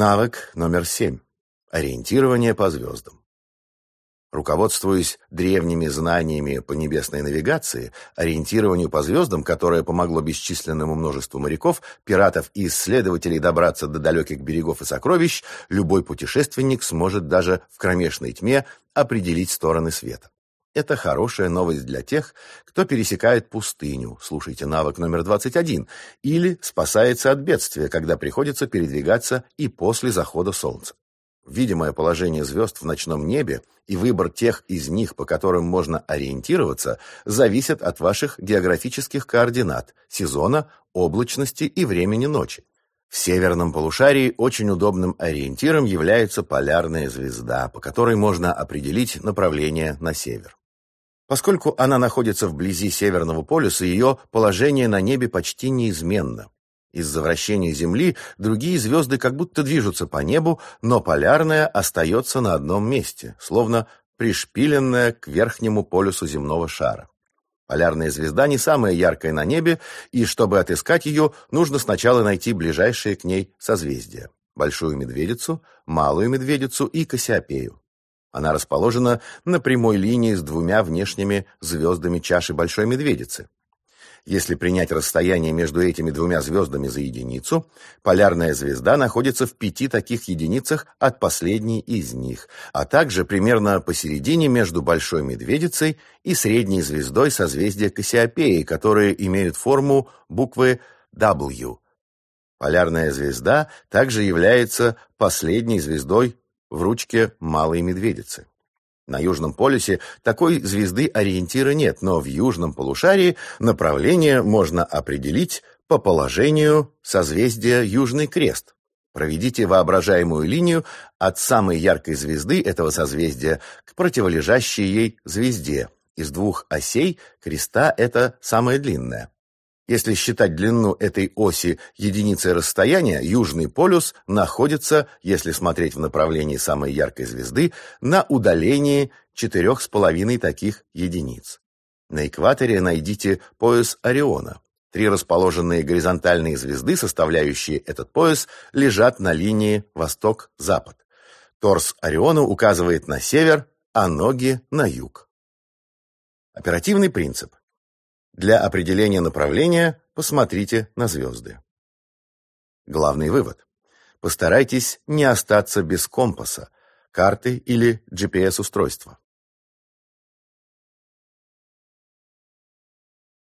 Навык номер семь. Ориентирование по звездам. Руководствуясь древними знаниями по небесной навигации, ориентированию по звездам, которое помогло бесчисленному множеству моряков, пиратов и исследователей добраться до далеких берегов и сокровищ, любой путешественник сможет даже в кромешной тьме определить стороны света. Это хорошая новость для тех, кто пересекает пустыню, слушайте навык номер 21, или спасается от бедствия, когда приходится передвигаться и после захода солнца. Видимое положение звезд в ночном небе и выбор тех из них, по которым можно ориентироваться, зависят от ваших географических координат, сезона, облачности и времени ночи. В северном полушарии очень удобным ориентиром является полярная звезда, по которой можно определить направление на север. Поскольку она находится вблизи Северного полюса, ее положение на небе почти неизменно. Из-за вращения Земли другие звезды как будто движутся по небу, но полярная остается на одном месте, словно пришпиленная к верхнему полюсу земного шара. Полярная звезда не самая яркая на небе, и чтобы отыскать ее, нужно сначала найти ближайшие к ней созвездия – Большую Медведицу, Малую Медведицу и Кассиопею. Она расположена на прямой линии с двумя внешними звездами чаши Большой Медведицы. Если принять расстояние между этими двумя звездами за единицу, полярная звезда находится в пяти таких единицах от последней из них, а также примерно посередине между Большой Медведицей и средней звездой созвездия Кассиопеи, которые имеют форму буквы W. Полярная звезда также является последней звездой в ручке Малой Медведицы. На Южном полюсе такой звезды ориентира нет, но в южном полушарии направление можно определить по положению созвездия Южный Крест. Проведите воображаемую линию от самой яркой звезды этого созвездия к противолежащей ей звезде. Из двух осей креста это самая длинная. Если считать длину этой оси единицей расстояния, Южный полюс находится, если смотреть в направлении самой яркой звезды, на удалении четырех с половиной таких единиц. На экваторе найдите пояс Ориона. Три расположенные горизонтальные звезды, составляющие этот пояс, лежат на линии восток-запад. Торс Ориона указывает на север, а ноги – на юг. Оперативный принцип. Для определения направления посмотрите на звезды. Главный вывод. Постарайтесь не остаться без компаса, карты или GPS-устройства.